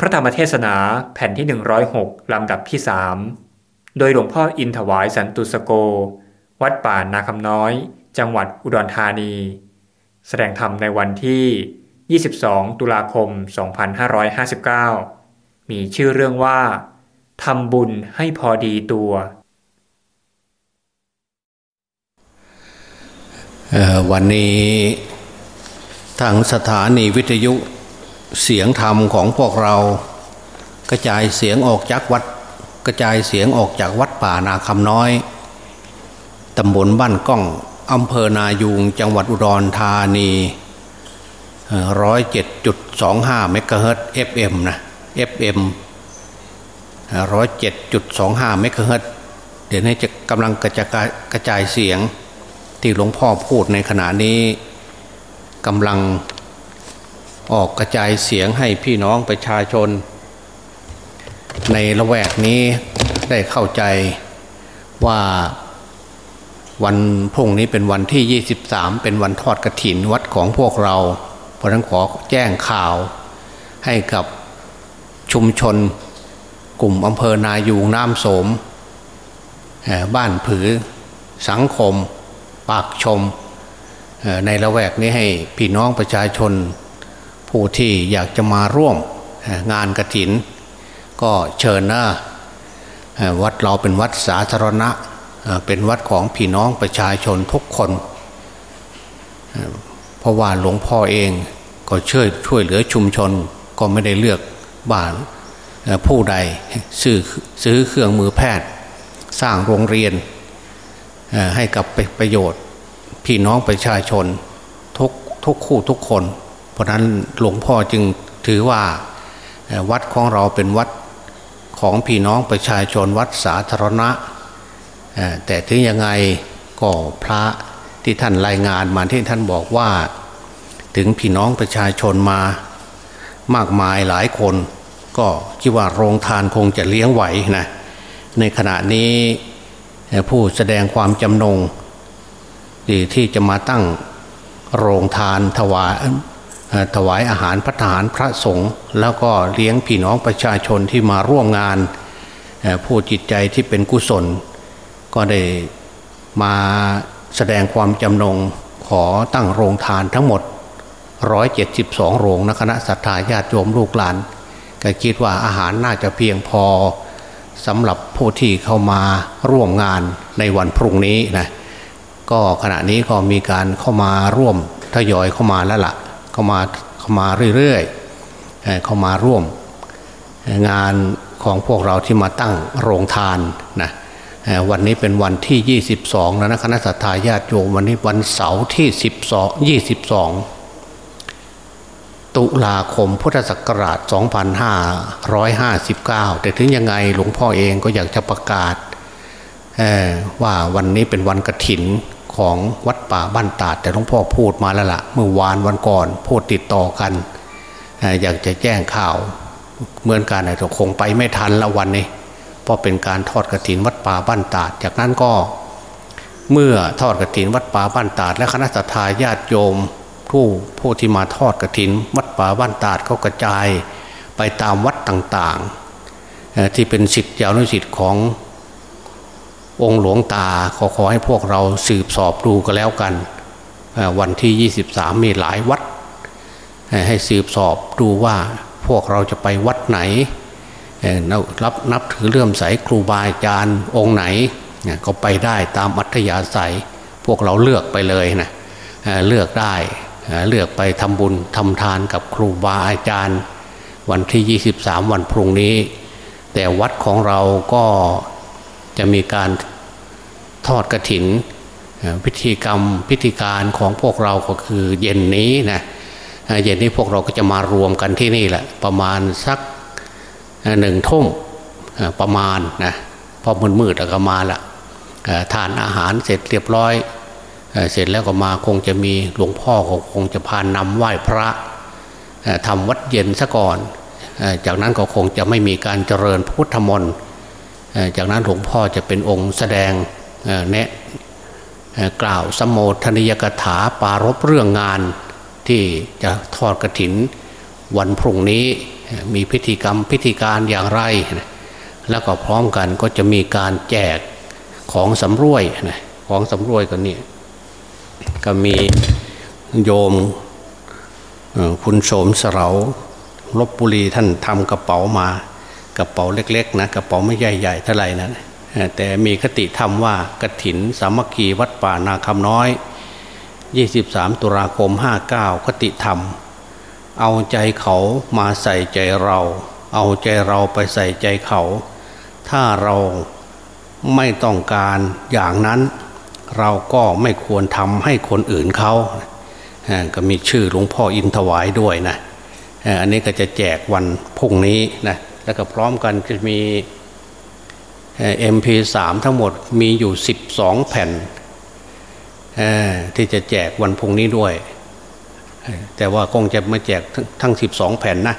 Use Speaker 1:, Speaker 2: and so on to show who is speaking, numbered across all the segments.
Speaker 1: พระธรรมเทศนาแผ่นที่ 106 ลำดับที่สโดยหลวงพ่ออินถวายสันตุสโก วัดป่านาคำน้อย จังหวัดอุดรธานี แสดงธรรมในวันที่ 22 ตุลาคม 2559 มีชื่อเรื่องว่าทำบุญให้พอดีตัว
Speaker 2: วันนี้ทางสถานีวิทยุ เสียงธรรมของพวกเรา กระจายเสียงออกจากวัด กระจายเสียงออกจากวัดป่านาคำน้อยตำบลบ้านก้องอำเภอนายูงจังหวัดอุดรธานีร้อยเจ็ดจุดสองห้าเมกะเฮิรตเอฟเอ็มนะเอฟเอ็มร้อยเจ็ดจุดสองห้าเมกะเฮิรตเดี๋ยวนี้จะกำลังกระจายกระจายเสียงที่หลวงพ่อพูดในขณะนี้กำลัง ออกกระจายเสียงให้พี่น้องประชาชน ในละแวกนี้ได้เข้าใจว่าวันพุ่งนี้เป็นวันที่ 23 เป็นวันทอดกระถินวัดของพวกเรา เพราะนั้นขอแจ้งข่าวให้กับชุมชน กลุ่มอำเภอนายูงน้ำโสม บ้านผือสังคม ปากชมในละแวกนี้ให้พี่น้องประชาชน ผู้ที่อยากจะมาร่วมงานกระถิน ก็เชิญนะวัดเราเป็นวัดสาธารณะเป็นวัดของพี่น้องประชาชนทุกคน เพราะว่าหลวงพ่อเองก็ช่วยช่วยเหลือชุมชนก็ไม่ได้เลือกบ้านผู้ใดซื้อซื้อเครื่องมือแพทย์ สร้างโรงเรียนให้กับประโยชน์ พี่น้องประชาชนทุกทุกคู่ทุกคน ราะนั้นหลวงพ่อจึงถือว่าวัดของเราเป็นวัดของพี่น้องประชาชนวัดสาธารณะ แต่ถึงยังไงก็พระที่ท่านรายงานมาที่ท่านบอกว่า ถึงพี่น้องประชาชนมามากมายหลายคน ก็คิดว่าโรงทานคงจะเลี้ยงไหวนะในขณะนี้ผู้แสดงความจำนงที่จะมาตั้งโรงทานถวาย ถวายอาหารพระทหารพระสงฆ์แล้วก็เลี้ยงพี่น้องประชาชนที่มาร่วมงานผู้จิตใจที่เป็นกุศล ก็ได้มาแสดงความจำนงขอตั้งโรงทานทั้งหมด 172 โรงนะคณะสัตยาญาติโยมลูกหลาน ก็คิดว่าอาหารน่าจะเพียงพอสำหรับผู้ที่เข้ามาร่วมงานในวันพรุ่งนี้นะก็ขณะนี้ก็มีการเข้ามาร่วมทยอยเข้ามาแล้วละ่ะ เข้ามาเข้ามาเรื่อยๆเข้ามาร่วมงานของพวกเราที่มาตั้งโรงทานนะวันนี้เป็นวันที่ 22 แล้วนะคณะสัตยาญาติโยมวันนี้วันเสาร์ที่ 12 22 ตุลาคมพุทธศักราช 2559 แต่ถึงยังไงหลวงพ่อเองก็อยากจะประกาศว่าวันนี้เป็นวันกระถิน ของวัดป่าบ้านตาด แต่หลวงพ่อพูดมาแล้วละ่ะ เมื่อวานวันก่อนพูดติดต่อกัน อยากจะแจ้งข่าวเหมือนกันแต่คงไปไม่ทันละวันนี้เพราะเป็นการทอดกระถินวัดป่าบ้านตาด จากนั้นก็เมื่อทอดกระถินวัดป่าบ้านตาด และคณะสัตยาญาติโยมผู้ผู้ที่มาทอดกระถิน วัดป่าบ้านตาดเขากระจายไปตามวัดต่างๆ ที่เป็นสิทธิ์ยาวนุสิทธิ์ของ องค์หลวงตาขอขอให้พวกเราสืบสอบดูก็แล้วกัน วันที่ 23 มีหลายวัด ให้สืบสอบดูว่าพวกเราจะไปวัดไหนรับนับถือเลื่อมใสครูบาอาจารย์องค์ไหนก็ไปได้ตามอัธยาศัย พวกเราเลือกไปเลยนะเลือกได้เลือกไปทำบุญทำทานกับครูบาอาจารย์ วันที่ 23 วันพรุ่งนี้ แต่วัดของเราก็จะมีการ ทอดกระถินพิธีกรรมพิธีการของพวกเราก็คือเย็นนี้นะเย็นนี้พวกเราก็จะมารวมกันที่นี่แหละประมาณสักหนึ่งทุ่มประมาณนะพอมืดมืดก็มาละทานอาหารเสร็จเรียบร้อย เสร็จแล้วก็มาคงจะมีหลวงพ่อคงจะพานนำไหว้พระทำวัดเย็นซะก่อน จากนั้นก็คงจะไม่มีการเจริญพุทธมนต์จากนั้นหลวงพ่อจะเป็นองค์แสดง แนะกล่าวสมโภชนิยกถาปารบเรื่องงานที่จะทอดกระถินวันพรุ่งนี้มีพิธีกรรมพิธีการอย่างไร แล้วก็พร้อมกันก็จะมีการแจกของสำรวยของสำรวยกันนี่ก็มีโยมคุณโสมสราลบบุรีท่านทำกระเป๋ามา กระเป๋าเล็ก ๆ นะ กระเป๋าไม่ใหญ่ๆเท่าไหร่นะ แต่มีคติธรรมว่ากถินสามัคคีวัดป่านาคำน้อย 23 ตุลาคม 59 คติธรรม เอาใจเขามาใส่ใจเรา เอาใจเราไปใส่ใจเขา ถ้าเราไม่ต้องการอย่างนั้น เราก็ไม่ควรทำให้คนอื่นเขาก็มีชื่อหลวงพ่ออินทวายด้วยนะอันนี้ก็จะแจกวันพุ่งนี้นะแล้วก็พร้อมกันจะมี MP3 ทั้งหมดมีอยู่ 12 แผ่นที่จะแจกวันพุ่งนี้ด้วย แต่ว่าคงจะไม่แจกทั้ง 12 แผ่นนะ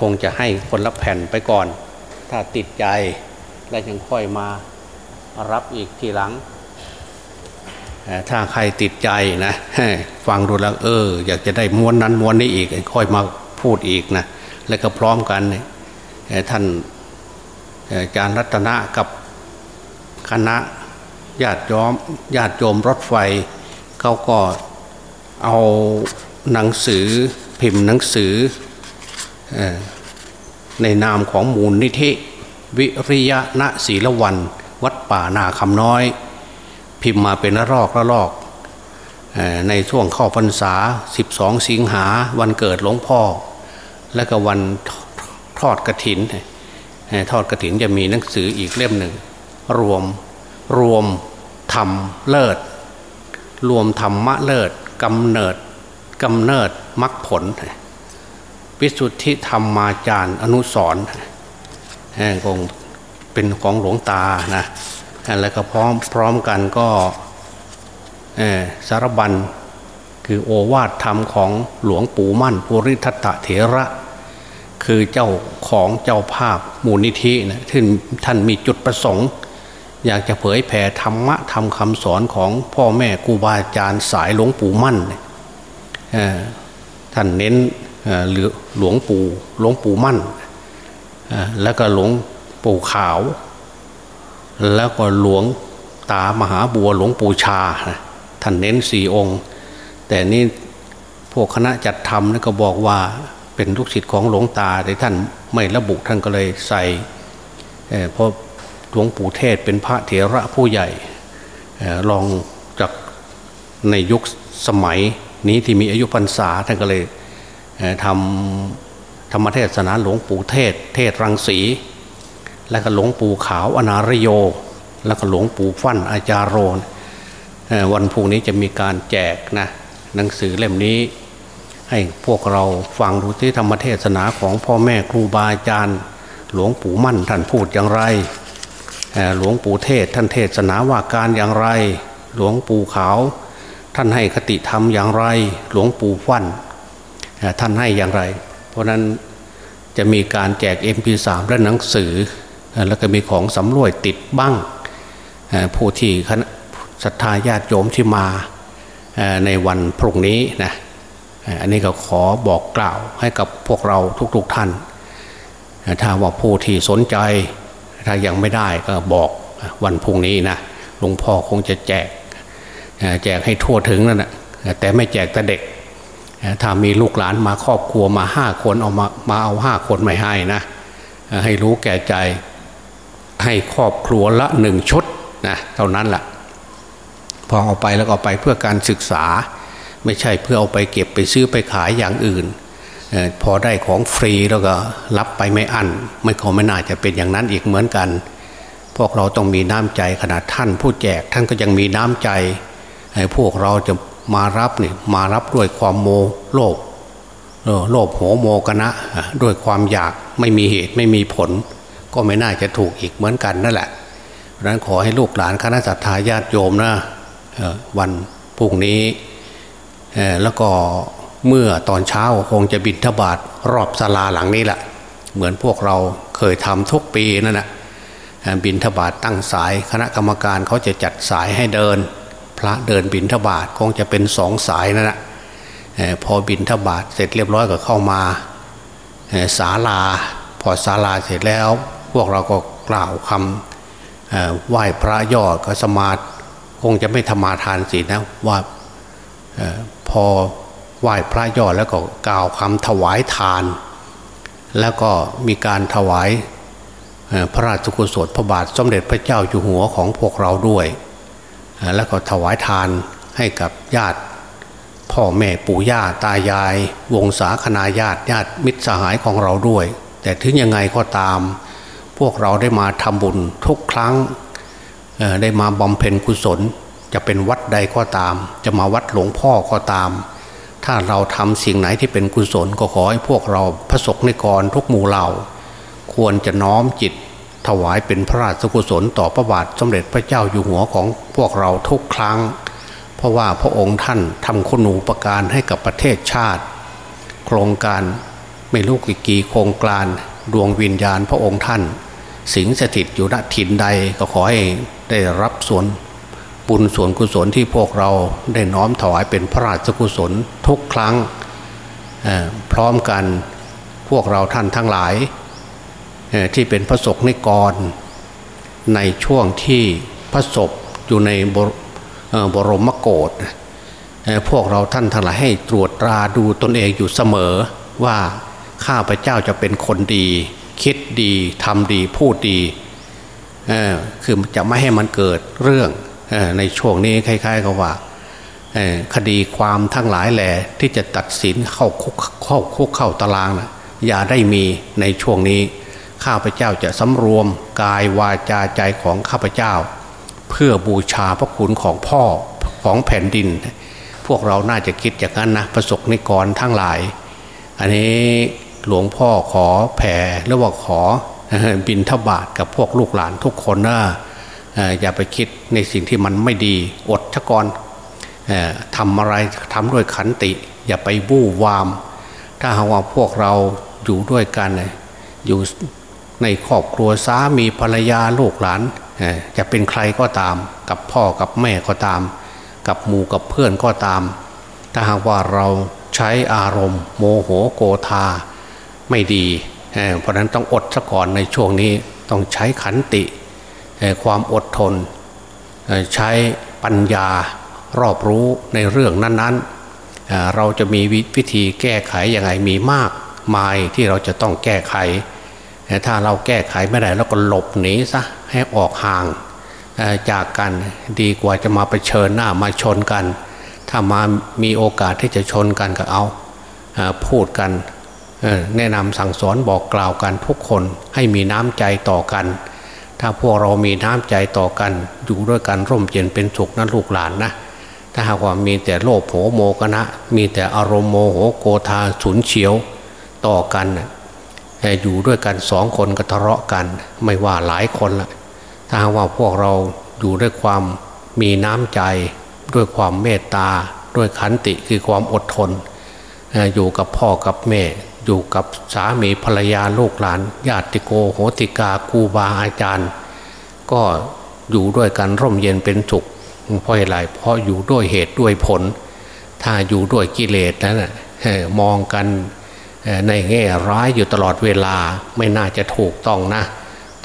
Speaker 2: คงจะให้คนละแผ่นไปก่อน ถ้าติดใจแล้วยังค่อยมารับอีกทีหลัง ถ้าใครติดใจนะฟังดูแล้วเออ อยากจะได้ม้วนนั้นม้วนนี้อีก ค่อยมาพูดอีกนะแล้วก็พร้อมกันท่าน อาจารย์รัตนะกับคณะญาติย้อมญาติโยมรถไฟเขาก็เอาหนังสือพิมพ์หนังสือในนามของมูลนิธิวิริยะณศีลวัน วัดป่านาคำน้อย พิมพ์มาเป็นระลอกระลอกในช่วงเข้าพรรษา 12 สิงหาวันเกิดหลวงพ่อ และก็วันทอดกระถิน ทอดกระถินจะมีหนังสืออีกเล่มหนึ่ง รวมรวมธรรมเลิศ รวมธรรมะเลิศกำเนิดกำเนิดมรรคผลวิสุทธิธรรมมาจารย์อนุสรคงเป็นของหลวงตานะแล้วก็พร้อมพร้อมกันก็สารบัญคือโอวาทธรรมของหลวงปู่มั่น ปุริทัตเถระ คือเจ้าของเจ้าภาพมูลนิธินะที่ท่านมีจุดประสงค์ อยากจะเผยแผ่ธรรมะทำคำสอนของพ่อแม่ครูบาอาจารย์สายหลวงปู่มั่นท่านเน้นหลวงปู่หลวงปู่มั่น แล้วก็หลวงปู่ขาว แล้วก็หลวงตามหาบัวหลวงปู่ชา ท่านเน้นสี่องค์ แต่นี่พวกคณะจัดทำนี่ก็บอกว่า เป็นลูกศิษย์ของหลวงตาแต่ท่านไม่ระบุท่านก็เลยใส่เพราะหลวงปู่เทศเป็นพระเถระผู้ใหญ่ลองจากในยุคสมัยนี้ที่มีอายุพรรษาท่านก็เลยทำธรรมเทศนาหลวงปู่เทศ เทศรังสีแล้วก็หลวงปู่ขาวอนารโย แล้วก็หลวงปู่ฟั่นอาจารโรนวันพุ่งนี้จะมีการแจกนะหนังสือเล่มนี้ ให้พวกเราฟังดูที่ธรรมเทศนาของพ่อแม่ครูบาอาจารย์ หลวงปู่มั่นท่านพูดอย่างไร หลวงปู่เทศท่านเทศนาว่าการอย่างไร หลวงปู่ขาว ท่านให้คติธรรมอย่างไร หลวงปู่ฟั่นท่านให้อย่างไร เพราะนั้นจะมีการแจก MP3 และหนังสือ แล้วก็มีของสำรวยติดบ้างผู้ที่ศรัทธาญาติโยมที่มาในวันพรุ่งนี้นะ อันนี้ก็ขอบอกกล่าวให้กับพวกเราทุก ๆท่าน ถ้าว่าผู้ที่สนใจ ถ้ายังไม่ได้ก็บอกวันพุ่งนี้นะหลวงพ่อคงจะแจก แจกให้ทั่วถึงนั่นแหะแต่ไม่แจกแต่เด็ก ถ้ามีลูกหลานมาครอบครัวมาห้าคนเอามามาเอาห้าคนไม่ให้นะให้รู้แก่ใจให้ครอบครัวละหนึ่งชุดนะเท่านั้นแหละพอเอาไปแล้วก็ไปเพื่อการศึกษา ไม่ใช่เพื่อเอาไปเก็บไปซื้อไปขายอย่างอื่น พอได้ของฟรีแล้วก็รับไปไม่อั้นไม่ขอไม่น่าจะเป็นอย่างนั้นอีกเหมือนกัน พวกเราต้องมีน้ำใจขนาดท่านผู้แจกท่านก็ยังมีน้ำใจพวกเราจะมารับนี่มารับด้วยความโมโลภโลภโหโมกนะด้วยความอยากไม่มีเหตุไม่มีผล ก็ไม่น่าจะถูกอีกเหมือนกันนั่นแหละดังนั้นขอให้ลูกหลานคณะสัตยาญาติโยมนะวันพรุ่งนี้ แล้วก็เมื่อตอนเช้าคงจะบินทบาทรอบศาลาหลังนี้แหละเหมือนพวกเราเคยทำทุกปีนั่นแหละบินทบาทตั้งสายคณะกรรมการเขาจะจัดสายให้เดิน พระเดินบินทบาทคงจะเป็นสองสายนั่นแหละพอบินทบาทเสร็จเรียบร้อยก็เข้ามาศาลา พอศาลาเสร็จแล้ว พวกเราก็กล่าวคำไหว้พระยอดก็สมาคงจะไม่ธรรมาทานสินะว่า พอไหว้พระยอดแล้วก็กล่าวคำถวายทาน แล้วก็มีการถวายพระราชกุศลพระบาทสมเด็จพระเจ้าอยู่หัวของพวกเราด้วย แล้วก็ถวายทานให้กับญาติ พ่อแม่ปู่ย่าตายาย วงศาคณาญาติญาติมิตรสหายของเราด้วย แต่ถึงยังไงก็ตาม พวกเราได้มาทำบุญทุกครั้งได้มาบำเพ็ญกุศล จะเป็นวัดใดก็ตาม จะมาวัดหลวงพ่อก็ตาม ถ้าเราทำสิ่งไหนที่เป็นกุศลก็ขอให้พวกเราพระสกนิกรทุกหมู่เหล่า ควรจะน้อมจิตถวายเป็นพระราชกุศลต่อพระบาทสมเด็จพระเจ้าอยู่หัวของพวกเราทุกครั้ง เพราะว่าพระองค์ท่านทำคุณูปการให้กับประเทศชาติ โครงการไม่รู้กี่โครงการดวงวิญญาณพระองค์ท่าน สิงสถิตอยู่ณถิ่นใดก็ขอให้ได้รับส่วน บุญส่วนกุศลที่พวกเราได้น้อมถวายเป็นพระราชกุศลทุกครั้งพร้อมกันพวกเราท่านทั้งหลายที่เป็นพระศกนิกร ในช่วงที่พระศพอยู่ในบรมโกศพวกเราท่านทั้งหลายให้ตรวจตราดูตนเองอยู่เสมอว่าข้าพเจ้าจะเป็นคนดี คิดดีทำดีพูดดีคือจะไม่ให้มันเกิดเรื่อง ในช่วงนี้คล้ายๆกับว่าคดีความทั้งหลายแหล่ที่จะตัดสินเข้าคุกเข้าคุกเข้าตารางนะอย่าได้มีในช่วงนี้ข้าพเจ้าจะสำรวมกายวาจาใจของข้าพเจ้า เพื่อบูชาพระคุณของพ่อของแผ่นดิน พวกเราน่าจะคิดอย่างนั้นนะประสบนิกรทั้งหลาย อันนี้หลวงพ่อขอแผ่หรือว่าขอบินทบาทกับพวกลูกหลานทุกคนนะ อย่าไปคิดในสิ่งที่มันไม่ดีอดชะกรทำอะไรทำด้วยขันติ อย่าไปบู้วาม ถ้าหากว่าพวกเราอยู่ด้วยกันอยู่ในครอบครัวสามีภรรยาลูกหลานจะเป็นใครก็ตาม กับพ่อกับแม่ก็ตาม กับหมู่กับเพื่อนก็ตาม ถ้าหากว่าเราใช้อารมณ์ โมโหโกธาไม่ดี เพราะนั้นต้องอดซะก่อนในช่วงนี้ต้องใช้ขันติ ความอดทน ใช้ปัญญารอบรู้ในเรื่องนั้นๆ เราจะมีวิธีแก้ไขยังไงมีมากมายที่เราจะต้องแก้ไข ถ้าเราแก้ไขไม่ได้เราก็หลบหนีซะให้ออกห่างจากกันดีกว่าจะมาไปเชิญหน้ามาชนกัน ถ้ามามีโอกาสที่จะชนกันก็เอาพูดกันแนะนำสั่งสอนบอกกล่าวกันทุกคนให้มีน้ำใจต่อกัน ถ้าพวกเรามีน้ำใจต่อกันอยู่ด้วยกันร่มเย็นเป็นสุขนั้นลูกหลานนะถ้าหากว่ามีแต่โลภโหโมกนะมีแต่อารมณ์โมโหโกธาฉุนเฉียวต่อกันอยู่ด้วยกันสองคนก็ทะเลาะกัน ไม่ว่าหลายคนละถ้าหากว่าพวกเราอยู่ด้วยความมีน้ำใจ ด้วยความเมตตา ด้วยขันติคือความอดทน อยู่กับพ่อกับแม่ อยู่กับสามีภรรยาลูกหลานญาติโกโหติกาครูบาอาจารย์ ก็อยู่ด้วยกันร่มเย็นเป็นสุขเพราะอะไรเพราะอยู่ด้วยเหตุด้วยผล ถ้าอยู่ด้วยกิเลสนั้นมองกันในแง่ร้ายอยู่ตลอดเวลาไม่น่าจะถูกต้องนะ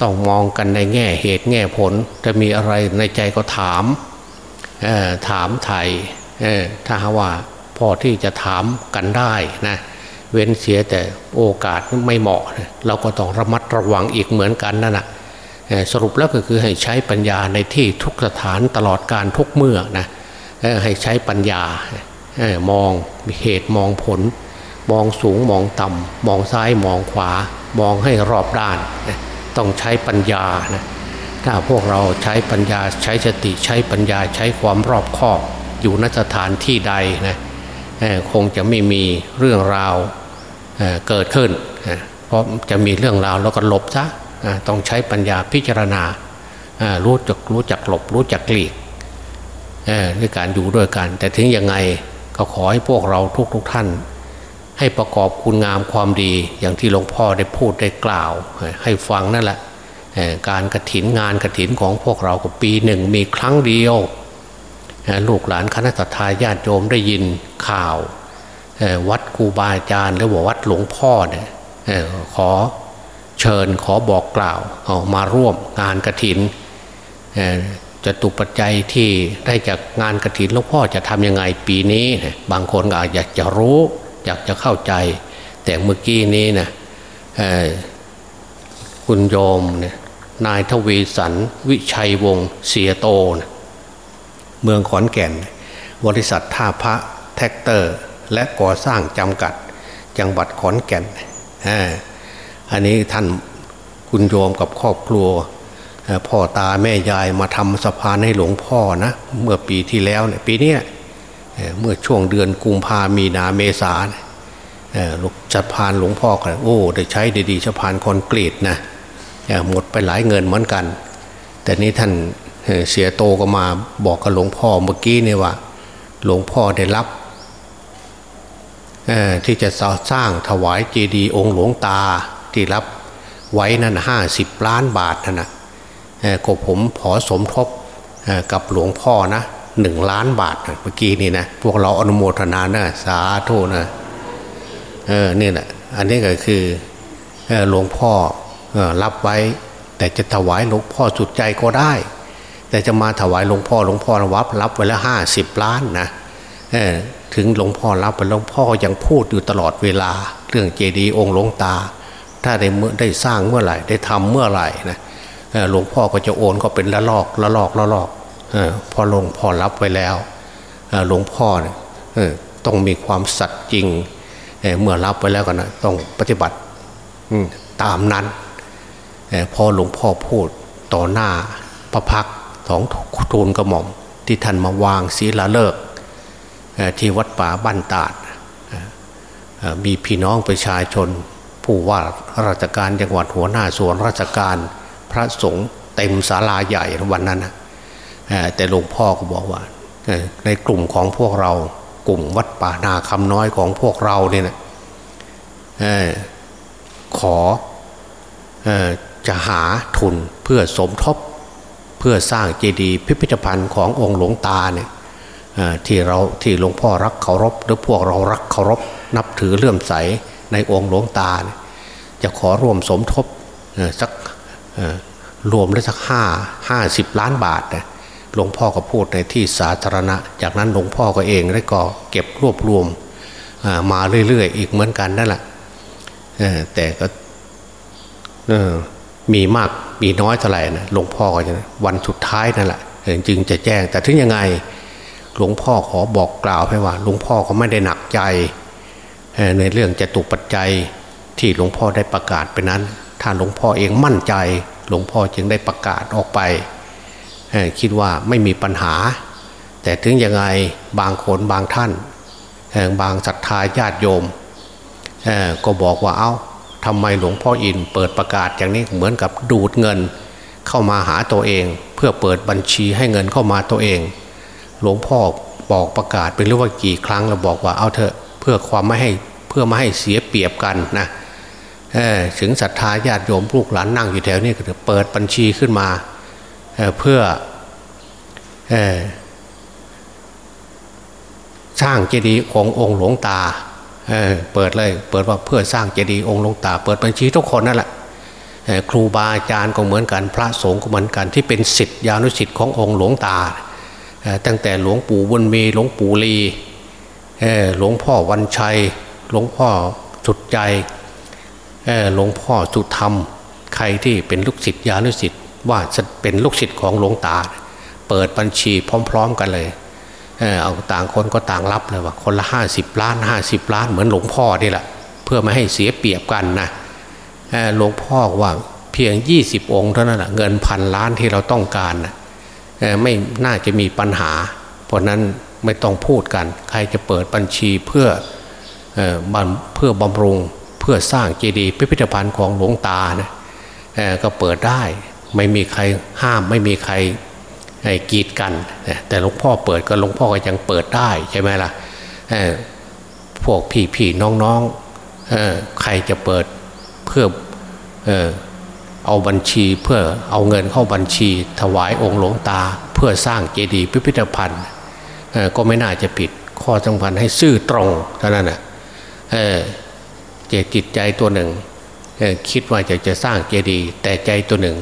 Speaker 2: ต้องมองกันในแง่เหตุแง่ผล จะมีอะไรในใจก็ถามถามไทยถ้าว่าพอที่จะถามกันได้นะ เว้นเสียแต่โอกาสไม่เหมาะ เราก็ต้องระมัดระวังอีกเหมือนกันนั่นแหะสรุปแล้วก็คือให้ใช้ปัญญาในที่ทุกสถานตลอดการทุกเมื่อนะให้ใช้ปัญญามองเหตุมองผล มองสูงมองต่ำมองซ้ายมองขวา มองให้รอบด้าน ต้องใช้ปัญญานะถ้าพวกเราใช้ปัญญาใช้สติใช้ปัญญาใช้ความรอบคอบอยู่นสถานที่ใดนะคงจะไม่มีเรื่องราว เกิดขึ้น เพราะจะมีเรื่องราวแล้วก็หลบซะต้องใช้ปัญญาพิจารณารู้จักรู้จักหลบรู้จักหลีกในการอยู่ด้วยกัน แต่ถึงยังไงก็ขอให้พวกเราทุกๆทท่าน ให้ประกอบคุณงามความดีอย่างที่หลวงพ่อได้พูดได้กล่าว ให้ฟังนั่นแหละการกระถินงานกระถินของพวกเราก็ปีหนึ่งมีครั้งเดียวลูกหลานคณะทาญาติโยมได้ยินข่าว วัดครูบาอาจารย์หรือว่าวัดหลวงพ่อเนี่ยขอเชิญขอบอกกล่าวเอามาร่วมงานกระถินจะตุปัจจัยที่ได้จากงานกระถินหลวงพ่อจะทำยังไงปีนี้ บางคนก็อยากจะรู้อยากจะเข้าใจ แต่เมื่อกี้นี้นะคุณโยมเนี่ยนายทวีสันวิชัยวงศ์เสียโตนะเมืองขอนแก่น บริษัทท่าพระแทรกเตอร์ และก่อสร้างจำกัด จังหวัดขอนแก่นอันนี้ท่านคุณโยมกับครอบครัว พ่อตาแม่ยายมาทำสะพานให้หลวงพ่อนะ เมื่อปีที่แล้วเนี่ยปีนี้เมื่อช่วงเดือนกุมภามีนาเมษาสะพานหลวงพ่อกันโอ้ได้ใช้ดีๆสะพานคอนกรีตนะหมดไปหลายเงินเหมือนกัน แต่นี้ท่านเสียโตก็มาบอกกับหลวงพ่อเมื่อกี้เนี่ยว่า หลวงพ่อได้รับ ที่จะสร้างถวายเจดีย์องค์หลวงตาที่รับไว้นั่นห้าสิบล้านบาทนะก็ผมขอสมทบกับหลวงพ่อนะหนึ่งล้านบาทเมื่อกี้นี่นะพวกเราอนุโมทนานะสาธุนะเออนี่แหละอันนี้ก็คือหลวงพ่อรับไว้ แต่จะถวายหลวงพ่อสุดใจก็ได้ แต่จะมาถวายหลวงพ่อหลวงพ่อรับรับไว้แล้วห้าสิบล้านนะ ถึงหลวงพ่อรับไปหลวงพ่อยังพูดอยู่ตลอดเวลา เรื่องเจดีย์องค์หลวงตา ถ้าได้เมื่อได้สร้างเมื่อไหร่ได้ทำเมื่อไหร่นะหลวงพ่อก็จะโอนก็เป็นละลอกละลอกละลอกพอหลวงพ่อรับไว้แล้วหลวงพ่อเนี่ยต้องมีความสัตย์จริงเมื่อรับไว้แล้วกันนะต้องปฏิบัติตามนั้นพอหลวงพ่อพูดต่อหน้าพระพักสองทูลกระหม่อมที่ท่านมาวางศีลาเลิก ที่วัดป่าบ้านตาดมีพี่น้องประชาชน ผู้ว่าราชการจังหวัดหัวหน้าส่วนราชการพระสงฆ์เต็มศาลาใหญ่วันนั้นแต่หลวงพ่อก็บอกว่าในกลุ่มของพวกเรากลุ่มวัดป่านาคำน้อยของพวกเราเนี่ยนะขอจะหาทุนเพื่อสมทบเพื่อสร้างเจดีย์พิพิธภัณฑ์ขององค์หลวงตาเนี่ย ที่เราที่หลวงพ่อรักเคารพหรือพวกเรารักเคารพนับถือเลื่อมใสในองค์หลวงตา จะขอร่วมสมทบสักรวมได้สักห้าห้าสิบล้านบาทนะหลวงพ่อก็พูดในที่สาธารณะ จากนั้นหลวงพ่อก็เองได้ก็เก็บรวบรวมมาเรื่อยๆ อีกเหมือนกันนั่นแหละแต่ก็มีมากมีน้อยเท่าไหร่นะหลวงพ่อก็จะวันสุดท้ายนั่นแหละจึงจะแจ้งแต่ถึงยังไง หลวงพ่อขอบอกกล่าวให้ว่า หลวงพ่อก็ไม่ได้หนักใจ ในเรื่องจะตุปัจจัยที่หลวงพ่อได้ประกาศไปนั้นถ้าหลวงพ่อเองมั่นใจ หลวงพ่อจึงได้ประกาศออกไป คิดว่าไม่มีปัญหา แต่ถึงยังไงบางคนบางท่าน บางศรัทธาญาติโยม ก็บอกว่าเอา้าทำไมหลวงพ่ออินเปิดประกาศอย่างนี้เหมือนกับดูดเงิน เข้ามาหาตัวเอง เพื่อเปิดบัญชีให้เงินเข้ามาตัวเอง หลวงพ่อบอกประกาศเป็นรู้ว่ากี่ครั้งเราบอกว่าเอาเถอะเพื่อความไม่ให้เพื่อไม่ให้เสียเปรียบกันนะถึงศรัทธาญาติโยมลูกหลานนั่งอยู่แถวนี้ก็เปิดบัญชีขึ้นมาเเพื่อสร้างเจดีย์ขององค์หลวงตาเเปิดเลยเปิดว่าเพื่อสร้างเจดีย์องค์หลวงตา เปิดบัญชีทุกคนนั่นแหละครูบาอาจารย์ก็เหมือนกันพระสงฆ์ก็เหมือนกันที่เป็นสิทธิยานุสิทธิ์ขององค์หลวงตา ตั้งแต่หลวงปู่บุญมีหลวงปู่ลีหลวงพ่อวันชัย หลวงพ่อสุดใจหลวงพ่อสุธรรม ใครที่เป็นลูกศิษย์ญาณศิษย์ว่าจะเป็นลูกศิษย์ของหลวงตา เปิดบัญชีพร้อม ๆ กันเลยเอาต่างคนก็ต่างรับเลยว่าคนละห้าสิบล้านห้าสิบล้านเหมือนหลวงพ่อนี่แหละ เพื่อไม่ให้เสียเปรียบกันนะหลวงพ่อว่าเพียงยี่สิบองค์เท่านั้นเงินพันล้านที่เราต้องการนะ ไม่น่าจะมีปัญหา เพราะนั้นไม่ต้องพูดกัน ใครจะเปิดบัญชีเพื่อเพื่อบำรุงเพื่อสร้างเจดีย์พิพิธภัณฑ์ของหลวงตานะก็เปิดได้ไม่มีใครห้ามไม่มีใครกีดกัน แต่หลวงพ่อเปิดก็หลวงพ่อก็ยังเปิดได้ใช่ไหมล่ะพวกพี่พี่น้องน้องใครจะเปิดเพื่อ เอาบัญชีเพื่อเอาเงินเข้าบัญชีถวายองค์หลวงตา เพื่อสร้างเจดีย์พิพิธภัณฑ์ก็ไม่น่าจะผิดข้อสำคัญให้ซื่อตรงเท่านั้นนะเจตจิตใจตัวหนึ่งคิดว่าจะจะสร้างเจดีย์แต่ใจตัวหนึ่ง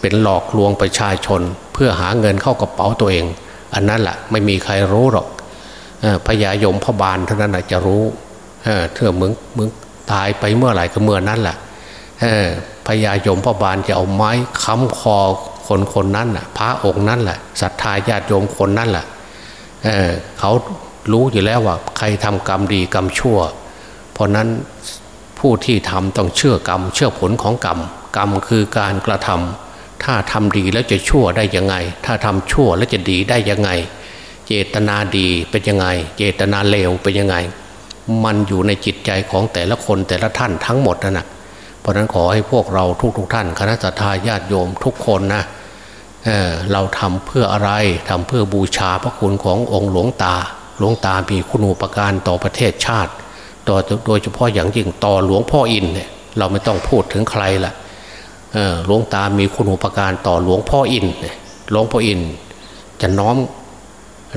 Speaker 2: เป็นหลอกลวงประชาชน เพื่อหาเงินเข้ากระเป๋าตัวเอง อันนั้นแหละไม่มีใครรู้หรอกพญายมพบาลเท่านั้นจะรู้เถื่อมึงมึงตายไปเมื่อไหร่ก็เมื่อนั้นแหละ พญายมพบาลจะเอาไม้ค้ำคอคนคนนั้นแหละพระองค์นั้นแหละศรัทธาญาติโยมคนนั้นแหละเเขารู้อยู่แล้วว่า ใครทำกรรมดีกรรมชั่ว เพราะนั้นผู้ที่ทำต้องเชื่อกรรม เชื่อผลของกรรม กรรมคือการกระทำถ้าทำดีแล้วจะชั่วได้ยังไง ถ้าทำชั่วแล้วจะดีได้ยังไง เจตนาดีเป็นยังไง เจตนาเลวเป็นยังไง มันอยู่ในจิตใจของแต่ละคนแต่ละท่านทั้งหมดนั่ะ ราะนั้นขอให้พวกเราทุกๆทท่าน คณะสัตยาญาติโยมทุกคนนะเเราทำเพื่ออะไรทำเพื่อบูชาพระคุณขององค์หลวงตา หลวงตามีคุณูปการต่อประเทศชาติต่อโดยเฉพาะอย่างยิ่งต่อหลวงพ่ออินเนี่ยเราไม่ต้องพูดถึงใครละหลวงตามีคุณูปการต่อหลวงพ่ออินหลวงพ่ออินจะน้อม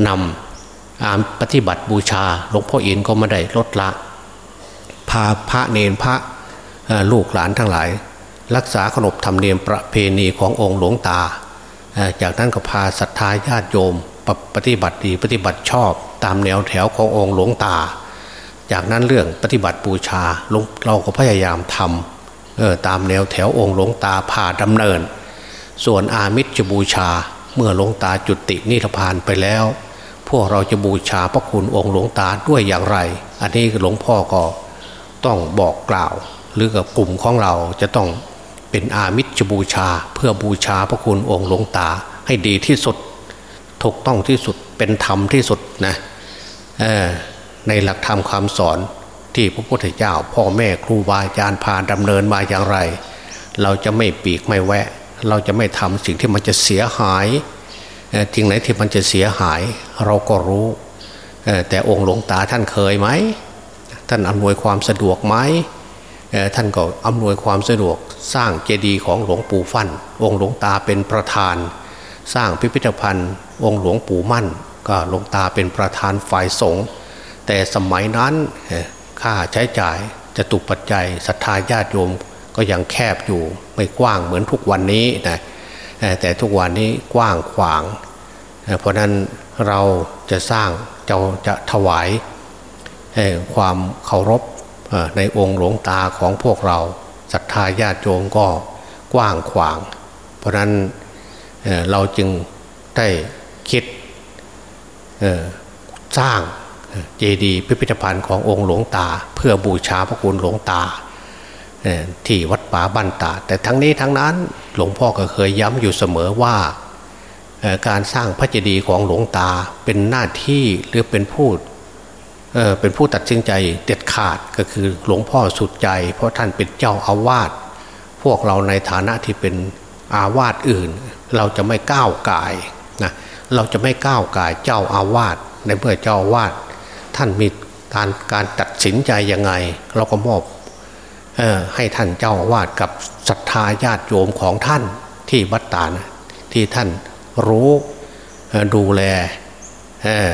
Speaker 2: นำอาปฏิบัติบูชาหลวงพ่ออินก็ไม่ได้ลดละพาพระเนนพระ ลูกหลานทั้งหลาย รักษาขนบธรรมเนียมประเพณีขององค์หลวงตา จากนั้นก็พาศรัทธาญาติโยมปฏิบัติดีปฏิบัติชอบตามแนวแถวขององค์หลวงตา จากนั้นเรื่องปฏิบัติบูชาเราก็พยายามทำตามแนวแถวองค์หลวงตาพาดำเนิน ส่วนอามิตรจะบูชาเมื่อหลวงตาจุตินิพพานไปแล้ว พวกเราจะบูชาพระคุณองค์หลวงตาด้วยอย่างไร อันนี้หลวงพ่อก็ต้องบอกกล่าว หรือกับกลุ่มของเราจะต้องเป็นอามิชบูชา เพื่อบูชาพระคุณองค์หลวงตาให้ดีที่สุดถูกต้องที่สุดเป็นธรรมที่สุดนะในหลักธรรมคำสอนที่พระพุทธเจ้า พ่อแม่ครูบาอาจารย์พาดำเนินมาอย่างไร เราจะไม่ปีกไม่แวะ เราจะไม่ทำสิ่งที่มันจะเสียหายจริงไหนที่มันจะเสียหาย เราก็รู้ แต่องค์หลวงตาท่านเคยไหม ท่านอำนวยความสะดวกไหม ท่านก็อำนวยความสะดวกสร้างเจดีย์ของหลวงปู่ฟัน่น องค์หลวงตาเป็นประธาน สร้างพิพิธภัณฑ์ องค์หลวงปู่มั่น ก็หลวงตาเป็นประธานฝ่ายสงฆ์แต่สมัยนั้นค่าใช้จ่ายจะตุปัจจัยศรัทธาญาติโยมก็ยังแคบอยู่ไม่กว้างเหมือนทุกวันนี้นะแต่ทุกวันนี้กว้างขวาง เพราะนั้นเราจะสร้างจะจะถวายความเคารพ ในองค์หลวงตาของพวกเราศรัทธาญาติโยมก็กว้างขวาง เพราะนั้นเเราจึงได้คิดสร้างเจดีย์พิพิธภัณฑ์ขององค์หลวงตา เพื่อบูชาพระคุณหลวงตาที่วัดป่าบ้านตา แต่ทั้งนี้ทั้งนั้นหลวงพ่อก็เคยย้ำอยู่เสมอว่าการสร้างพระเจดีย์ของหลวงตาเป็นหน้าที่หรือเป็นผู้ เป็นผู้ตัดสินใจเด็ดขาดก็คือหลวงพ่อสุดใจ เพราะท่านเป็นเจ้าอาวาสพวกเราในฐานะที่เป็นอาวาสอื่น เราจะไม่ก้าวกายนะเราจะไม่ก้าวกายเจ้าอาวาสในเมื่อเจ้าอาวาสท่านมีการการตัดสินใจยังไง เราก็มอบออให้ท่านเจ้าอาวาสกับศรัทธาญาติโยมของท่านที่วัดตานะที่ท่านรู้ดูแล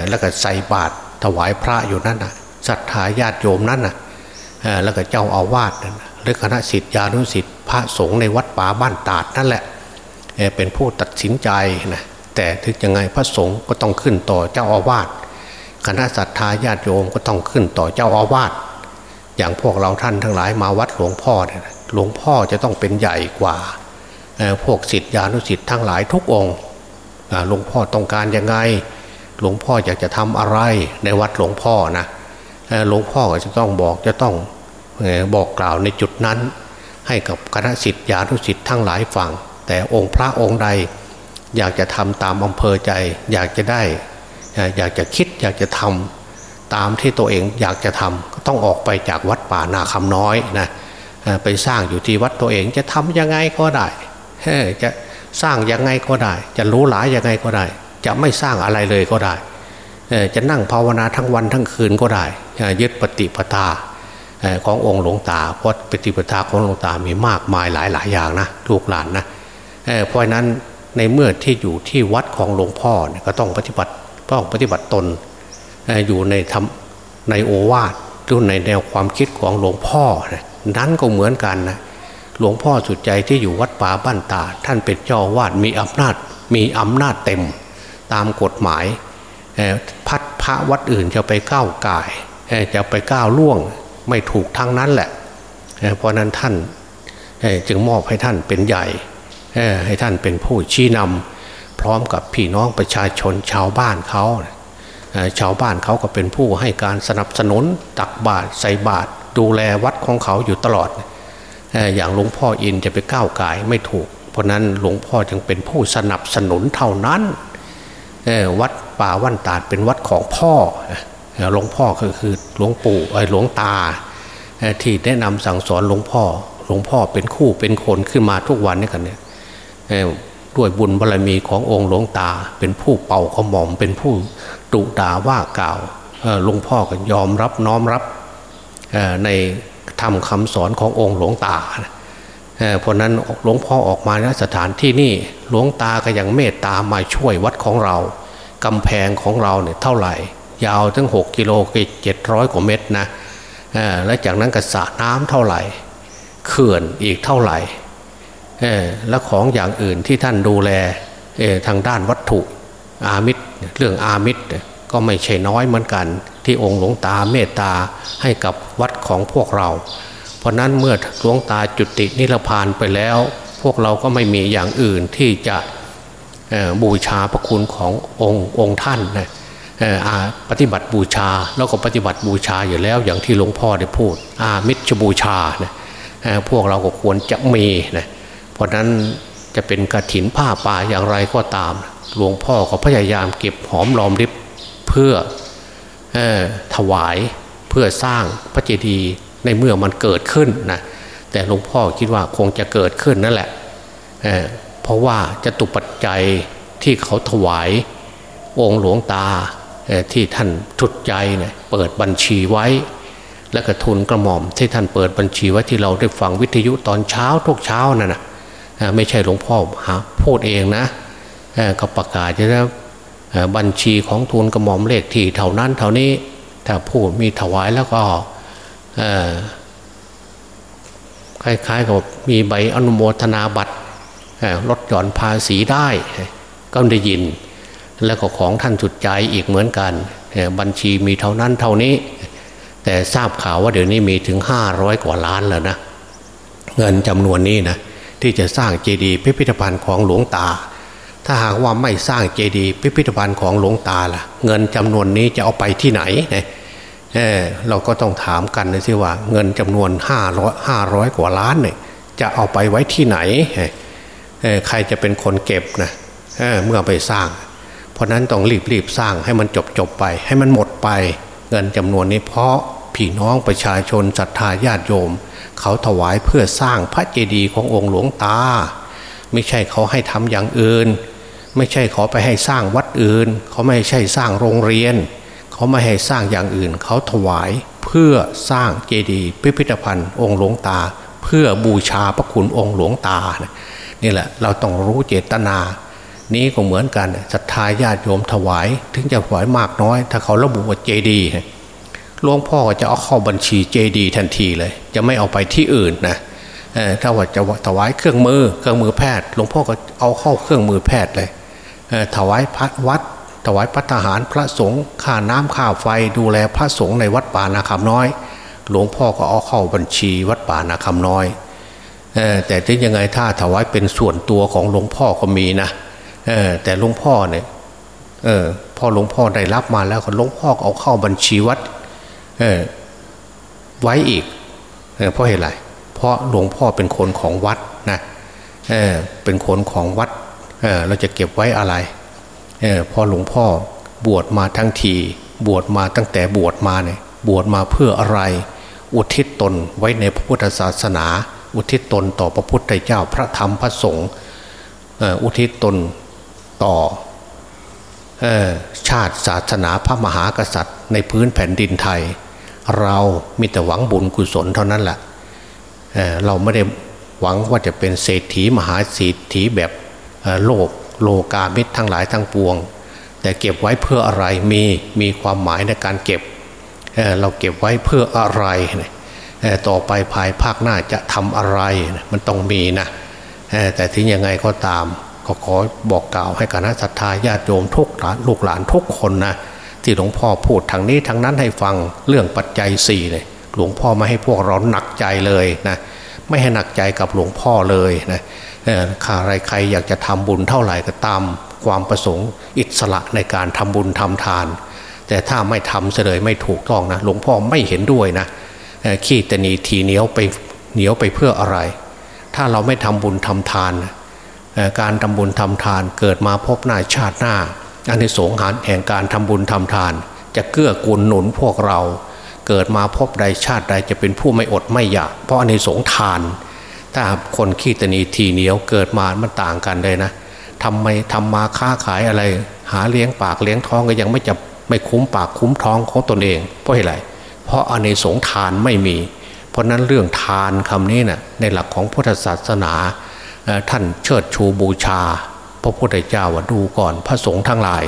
Speaker 2: แล้วก็ใส่บาตร ถวายพระอยู่นั่นน่ะศรัทธาญาติโยมนั่นน่ะแล้วก็เจ้าอาวาสหรือคณะสิทธิานุสิทธิพระสงฆ์ในวัดป่าบ้านตาดนั่นแหละเป็นผู้ตัดสินใจนะแต่ถึงยังไงพระสงฆ์ก็ต้องขึ้นต่อเจ้าอาวาสคณะศรัทธาญาติโยมก็ต้องขึ้นต่อเจ้าอาวาสอย่างพวกเราท่านทั้งหลายมาวัดหลวงพ่อเนี่ยหลวงพ่อจะต้องเป็นใหญ่กว่าพวกสิทธิานุสิทธิ์ทั้งหลายทุกองค์หลวงพ่อต้องการยังไง หลวงพ่ออยากจะทำอะไรในวัดหลวงพ่อนะหลวงพ่อก็จะต้องบอกจะต้องบอกกล่าวในจุดนั้น ให้กับคณะสิทธิานุสิทธิ์ทั้งหลายฟังแต่องค์พระองค์ใด อยากจะทำตามอำเภอใจ อยากจะได้ อยากจะคิดอยากจะทำตามที่ตัวเองอยากจะทำก็ต้องออกไปจากวัดป่านาคำน้อยนะไปสร้างอยู่ที่วัดตัวเองจะทำยังไงก็ได้จะสร้างยังไงก็ได้ จะรู้หลายยังไงก็ได้ จะไม่สร้างอะไรเลยก็ได้ จะนั่งภาวนาทั้งวันทั้งคืนก็ได้ ยึดปฏิปทาขององค์หลวงตา เพราะปฏิปทาของหลวงตามีมากมายหลายหลายอย่างนะลูกหลานนะเพราะนั้นในเมื่อที่อยู่ที่วัดของหลวงพ่อก็ต้องปฏิบัติต้องปฏิบัติตนอยู่ในธรรมในโอวาทหรือในแนวความคิดของหลวงพ่อนั้นก็เหมือนกันนะหลวงพ่อสุดใจที่อยู่วัดป่าบ้านตา ท่านเป็นเจ้าวาดมีอำนาจมีอำนาจเต็ม ตามกฎหมายพัดพระวัดอื่นจะไปก้าวก่ายจะไปก้าวล่วงไม่ถูกทั้งนั้นแหละ เพราะนั้นท่านจึงมอบให้ท่านเป็นใหญ่ให้ท่านเป็นผู้ชี้นำพร้อมกับพี่น้องประชาชนชาวบ้านเขาชาวบ้านเขาก็เป็นผู้ให้การสนับสนุนตักบาตรใส่บาตรดูแลวัดของเขาอยู่ตลอด อย่างหลวงพ่ออินจะไปก้าวไก่ไม่ถูก เพราะนั้นหลวงพ่อจึงเป็นผู้สนับสนุนเท่านั้น วัดป่าวันตาดเป็นวัดของพ่อหลวงพ่อก็คือหลวงปู่ไอ้หลวงตา ที่แนะนำสั่งสอนหลวงพ่อ หลวงพ่อเป็นคู่เป็นคนขึ้นมาทุกวันนี่กันเนี่ยด้วยบุญบารรมีขององค์หลวงตา เป็นผู้เป่าขมอม เป็นผู้ดุด่าว่ากล่าวหลวงพ่อก็ยอมรับน้อมรับในทำคำสอนขององค์หลวงตา เพราะนั้นหลวงพ่อออกมาณสถานที่นี่หลวงตาก็ยังเมตตามาช่วยวัดของเรากำแพงของเราเนี่ยเท่าไหร่ ยาวถึงหกกิโลเจ็ดร้อยกว่าเมตรนะและจากนั้นก็สระน้ำเท่าไหร่ เขื่อนอีกเท่าไหร่และของอย่างอื่นที่ท่านดูแลทางด้านวัตถุอามิตรเรื่องอามิตรก็ไม่ใช่น้อยเหมือนกัน ที่องค์หลวงตาเมตตาให้กับวัดของพวกเรา เพราะนั้นเมื่อหลวงตาจุตินิพพานไปแล้ว พวกเราก็ไม่มีอย่างอื่นที่จะบูชาพระคุณขององค์องค์ท่านนะปฏิบัติบูชาแล้วก็ปฏิบัติบูชาอยู่แล้วอย่างที่หลวงพ่อได้พูดอามิตรบูชานะพวกเราก็ควรจะมีนะเพราะนั้นจะเป็นกระถินผ้าป่าอย่างไรก็ตาม หลวงพ่อก็พยายามเก็บหอมรอมริบเพื่ออถวายเพื่อสร้างพระเจดีย์ ในเมื่อมันเกิดขึ้นนะแต่หลวงพ่อคิดว่าคงจะเกิดขึ้นนั่นแหละเเพราะว่าจะตุปัจจัยที่เขาถวายองค์หลวงตาที่ท่านทุดใจเนี่ยเปิดบัญชีไว้ และกระทุนกระหม่อมที่ท่านเปิดบัญชีไว้ที่เราได้ฟังวิทยุตอนเช้าทุกเช้านั่นนะไม่ใช่หลวงพ่อหาพูดเองนะก็ประกาศจะได้บัญชีของทุนกระหม่อมเลขที่เท่านั้นเท่านี้ถ้าพูดมีถวายแล้วก็ คล้ายๆกับมีใบอนุโมทนาบัตรลดหย่อนภาษีได้ ก็ได้ยิน แล้วก็ของท่านสุดใจอีกเหมือนกัน บัญชีมีเท่านั้นเท่านี้ แต่ทราบข่าวว่าเดี๋ยวนี้มีถึงห้าร้อยกว่าล้านแล้วนะ เงินจำนวนนี้นะที่จะสร้างเจดีย์พิพิธภัณฑ์ของหลวงตา ถ้าหากว่าไม่สร้างเจดีย์พิพิธภัณฑ์ของหลวงตาล่ะ เงินจำนวนนี้จะเอาไปที่ไหนเนี่ย เเราก็ต้องถามกันนะสิว่าเงินจำนวนห้าร้อยห้าร้อยกว่าล้านเนี่ยจะเอาไปไว้ที่ไหนใครจะเป็นคนเก็บนะเเมื่อไปสร้าง เพราะนั้นต้องรีบรีบสร้างให้มันจบจบไป ให้มันหมดไป เงินจำนวนนี้เพราะพี่น้องประชาชนศรัทธาญาติโยม เขาถวายเพื่อสร้างพระเจดีย์ขององค์หลวงตา ไม่ใช่เขาให้ทำอย่างอื่น ไม่ใช่ขอไปให้สร้างวัดอื่น เขาไม่ใช่สร้างโรงเรียน เขาไม่ให้สร้างอย่างอื่น เขาถวายเพื่อสร้างเจดีย์พิพิธภัณฑ์องค์หลวงตา เพื่อบูชาพระคุณองค์หลวงตานี่แหละเราต้องรู้เจตนา นี้ก็เหมือนกันศรัทธาญาติโยมถวาย ถึงจะถวายมากน้อย ถ้าเขาระบุว่าเจดีย์หลวงพ่อก็จะเอาเข้าบัญชีเจดีทันทีเลย จะไม่เอาไปที่อื่นนะถ้าว่าจะถวายเครื่องมือเครื่องมือแพทย์หลวงพ่อก็เอาเข้าเครื่องมือแพทย์เลยถวายพระวัด ถวายพัฒหารพระสงฆ์ค่าน้ำค่าไฟดูแลพระสงฆ์ในวัดป่านาคำน้อย หลวงพ่อก็เอาเข้าบัญชีวัดป่านาคำน้อยแต่ถึงยังไงถ้าถวายเป็นส่วนตัวของหลวงพ่อก็มีนะแต่หลวงพ่อเนี่ยพอหลวงพ่อได้รับมาแล้วหลวงพ่อเอาเข้าบัญชีวัดไว้อีกเพราะเหตุไรเพราะหลวงพ่อเป็นคนของวัดนะเเป็นคนของวัดเเราจะเก็บไว้อะไร พอหลวงพ่อบวชมาทั้งที บวชมาตั้งแต่บวชมาเนี่ยบวชมาเพื่ออะไร อุทิศตนไว้ในพระพุทธศาสนา อุทิศตนต่อพระพุทธเจ้าพระธรรมพระสงฆ์อุทิศตนต่อชาติศาสนาพระมหากษัตริย์ ในพื้นแผ่นดินไทย เรามีแต่หวังบุญกุศลเท่านั้นแหละเเราไม่ได้หวังว่าจะเป็นเศรษฐีมหาเศรษฐีแบบโลก โลกามิตรทั้งหลายทั้งปวง แต่เก็บไว้เพื่ออะไรมีมีความหมายในการเก็บเเราเก็บไว้เพื่ออะไรต่อไปภายภาคหน้าจะทำอะไรมันต้องมีนะแต่ถึงยังไงก็ตามก็ขอบอกกล่าวให้คณะศรัทธาญาติโยมทุกหลานลูกหลานทุกคนนะที่หลวงพ่อพูดทางนี้ทางนั้นให้ฟังเรื่องปัจจัยสี่เลยหลวงพ่อไม่ให้พวกเราหนักใจเลยนะไม่ให้หนักใจกับหลวงพ่อเลยนะ ใครใครอยากจะทำบุญเท่าไหร่ก็ตามความประสงค์อิสระในการทำบุญทำทาน แต่ถ้าไม่ทำเสดยไม่ถูกต้องนะหลวงพ่อไม่เห็นด้วยนะขี้ตนีทีเหนียวไปเหนียวไปเพื่ออะไร ถ้าเราไม่ทำบุญทำทาน การทำบุญทำทานเกิดมาพบหน้าชาติหน้า อันในสงหารแห่งการทำบุญทำทาน จะเกื้อกูลหนุนพวกเรา เกิดมาพบใดชาติใดจะเป็นผู้ไม่อดไม่อยาก เพราะอันในสงทาน ถ้าคนขี้ตนีทีเหนียวเกิดมามันต่างกันเลยนะทำไมทำมาค้าขายอะไร หาเลี้ยงปากเลี้ยงท้องก็ยังไม่จะไม่คุ้มปากคุ้มท้องของตนเอง เพราะอะไร เพราะอันในสงทานไม่มี เพราะนั้นเรื่องทานคำนี้นะ่ะในหลักของพุทธศาสนาท่านเชิดชูบูชา พระพุทธเจ้าว่าดูก่อนพระสงฆ์ทั้งหลาย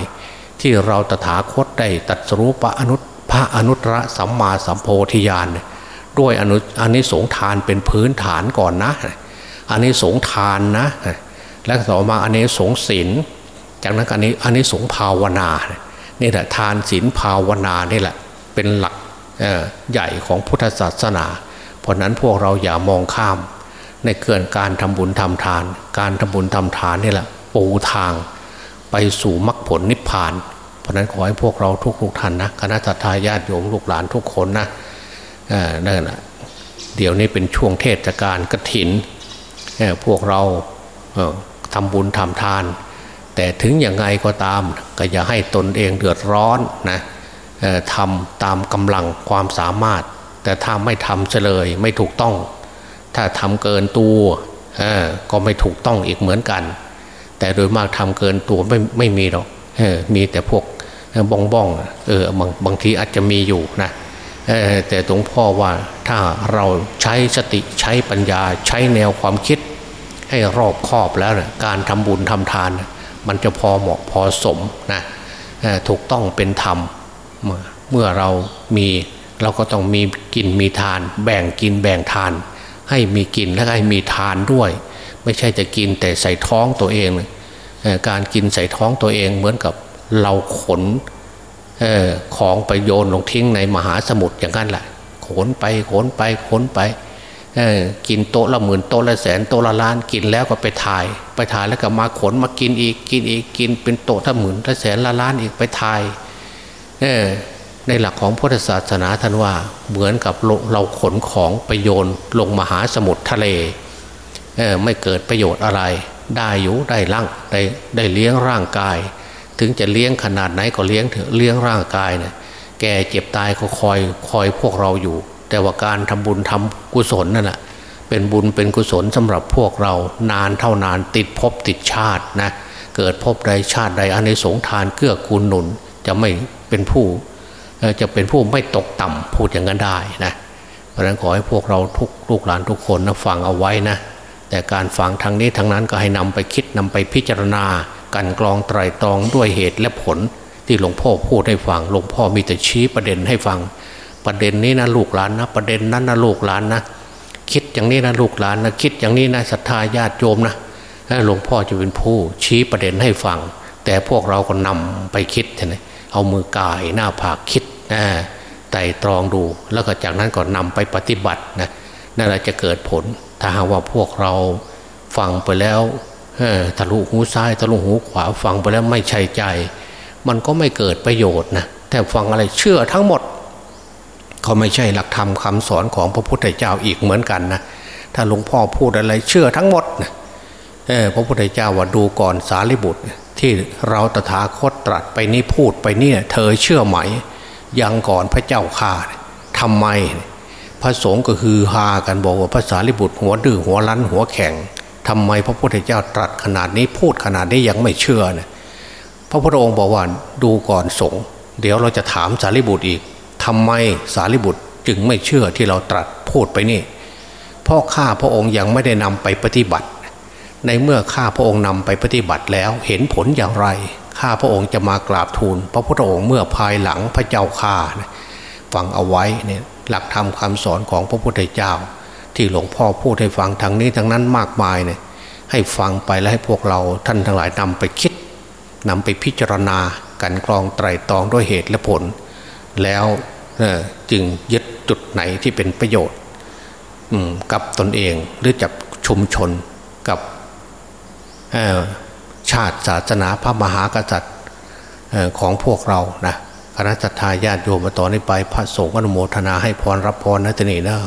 Speaker 2: ที่เราตถาคตได้ตัดสรุปะอนุพระอนุตตรสัมมาสัมโพธิญาณ ด้วยอนุอันนี้สงทานเป็นพื้นฐานก่อนนะอันนี้สงทานนะ แล้วต่อมาอันนี้สงศีลจากนั้นอันนี้อันนี้สงภาวนานี่แหละทานศีลภาวนานี่แหละเป็นหลักใหญ่ของพุทธศาสนา เพราะนั้นพวกเราอย่ามองข้าม ในเกินการทำบุญทำทาน การทำบุญทำทานนี่แหละปูทางไปสู่มรรคผลนิพพาน เพราะนั้นขอให้พวกเราทุกๆท่านนะคณะทาญาติโยมลูกหลานทุกคนนะ นั่นนะเดี๋ยวนี้เป็นช่วงเทศกาลกระถินพวกเราทำบุญทำทาน แต่ถึงอย่างไงก็ตาม ก็อย่าให้ตนเองเดือดร้อนนะทำตามกำลังความสามารถ แต่ถ้าไม่ทำเฉลยไม่ถูกต้อง ถ้าทำเกินตัวก็ไม่ถูกต้องอีกเหมือนกัน แต่โดยมากทำเกินตัวไม่ไม่มีหรอกมีแต่พวกบ้องบ้องเออบางบางทีอาจจะมีอยู่นะ แต่หลวงพ่อว่าถ้าเราใช้สติใช้ปัญญาใช้แนวความคิด ให้รอบคอบแล้วนะการทำบุญทำทาน มันจะพอเหมาะพอสมนะถูกต้องเป็นธรรม เมื่อเรามีเราก็ต้องมีกินมีทาน แบ่งกินแบ่งทาน ให้มีกินและให้มีทานด้วย ไม่ใช่จะกินแต่ใส่ท้องตัวเอง การกินใส่ท้องตัวเองเหมือนกับเราขน ออของไปโยนลงทิ้งในมหาสมุทรอย่างนั้นแหละขนไปขนไปขนไปกินโต๊ะละหมื่นโต๊ะละแสนโต๊ะละล้านกินแล้วก็ไปถ่าย ไปถ่ายแล้วก็มาขนมากินอีกกินอีกกินเป็นโต๊ะละหมื่นละแสนละล้านอีกไปถ่ายในหลักของพุทธศาสนาท่านว่าเหมือนกับเราขนของไปโยนลงมหาสมุทรทะเลไม่เกิดประโยชน์อะไร ได้อยู่ได้ร่างได้ได้เลี้ยงร่างกาย ถึงจะเลี้ยงขนาดไหนก็เลี้ยงเถอะเลี้ยงร่างกายเนี่ยแก่เจ็บตายก็คอยคอยพวกเราอยู่ แต่ว่าการทำบุญทำกุศลนั่นแหละเป็นบุญเป็นกุศลสำหรับพวกเรานานเท่านานติดภพติดชาตินะเกิดภพใดชาติใดอันในสงทานเกื้อกูลหนุนจะไม่เป็นผู้จะเป็นผู้ไม่ตกต่ำพูดอย่างนั้นได้นะเพราะฉะนั้นขอให้พวกเราทุกลูกหลานทุกคนนะฟังเอาไว้นะแต่การฟังทางนี้ทางนั้นก็ให้นำไปคิดนำไปพิจารณา กันกรองไตรตรองด้วยเหตุและผลที่หลวงพ่อพูดให้ฟังหลวงพ่อมีแต่ชี้ประเด็นให้ฟัง ประเด็นนี้นะลูกหลานนะ ประเด็นนั้นนะลูกหลานนะคิดอย่างนี้นะลูกหลานนะคิดอย่างนี้นะศรัทธาญาติโยมนะหลวงพ่อจะเป็นผู้ชี้ประเด็นให้ฟัง แต่พวกเราก็นำไปคิดใช่ไหมเอามือกายหน้าผากคิดนะไต่ตรองดู แล้วก็จากนั้นก็นำไปปฏิบัตินะนั่นแหละจะเกิดผล ถ้าหากว่าพวกเราฟังไปแล้ว ทะลุหูซ้ายทะลุหูขวาฟังไปแล้วไม่ใช่ใจ มันก็ไม่เกิดประโยชน์นะแต่ฟังอะไรเชื่อทั้งหมด เขาไม่ใช่หลักธรรมคาสอนของพระพุทธเจ้าอีกเหมือนกันนะถ้าหลวงพ่อพูดอะไรเชื่อทั้งหมดนะพระพุทธเจ้าว่าดูก่อนสารีบุตร ที่เราตถาคตตรัสไปนี่พูดไปเนี่ยเธอเชื่อไหม ยังก่อนพระเจ้าข่าทำไม พระสงฆ์ก็คือฮากันบอกว่าภาษาลิบุตรหัวดื้อหัวรั้นหัวแข็ง ทำไมพระพุทธเจ้าตรัสขนาดนี้พูดขนาดนี้ยังไม่เชื่อเนี่ยพระพุทธองค์บอกว่าดูก่อนสงเดี๋ยวเราจะถามสารีบุตรอีกทำไมสารีบุตรจึงไม่เชื่อที่เราตรัสพูดไปนี่เพราะข้าพระองค์ยังไม่ได้นำไปปฏิบัติ ในเมื่อข้าพระองค์นำไปปฏิบัติแล้วเห็นผลอย่างไรข้าพระองค์จะมากราบทูล พระพุทธองค์เมื่อภายหลังพระเจ้าข่าฟังเอาไว้เนี่ยหลักธรรมคำสอนของพระพุทธเจ้า ที่หลวงพ่อพูดให้ฟังทางนี้ทางนั้นมากมายเนี่ยให้ฟังไปแล้วให้พวกเราท่านทั้งหลายนำไปคิดนำไปพิจารณากันกรองไตรตรองด้วยเหตุและผล แล้วจึงยึดจุดไหนที่เป็นประโยชน์กับตนเองหรือจับชุมชนกับชาติศาสนาพระมหากษัตริย์ของพวกเรานะคณะสัตยาญาติโยมมาต่อนี้ไปพระสงฆ์อนุโมทนาให้พรรับพรนะทีนี้นะ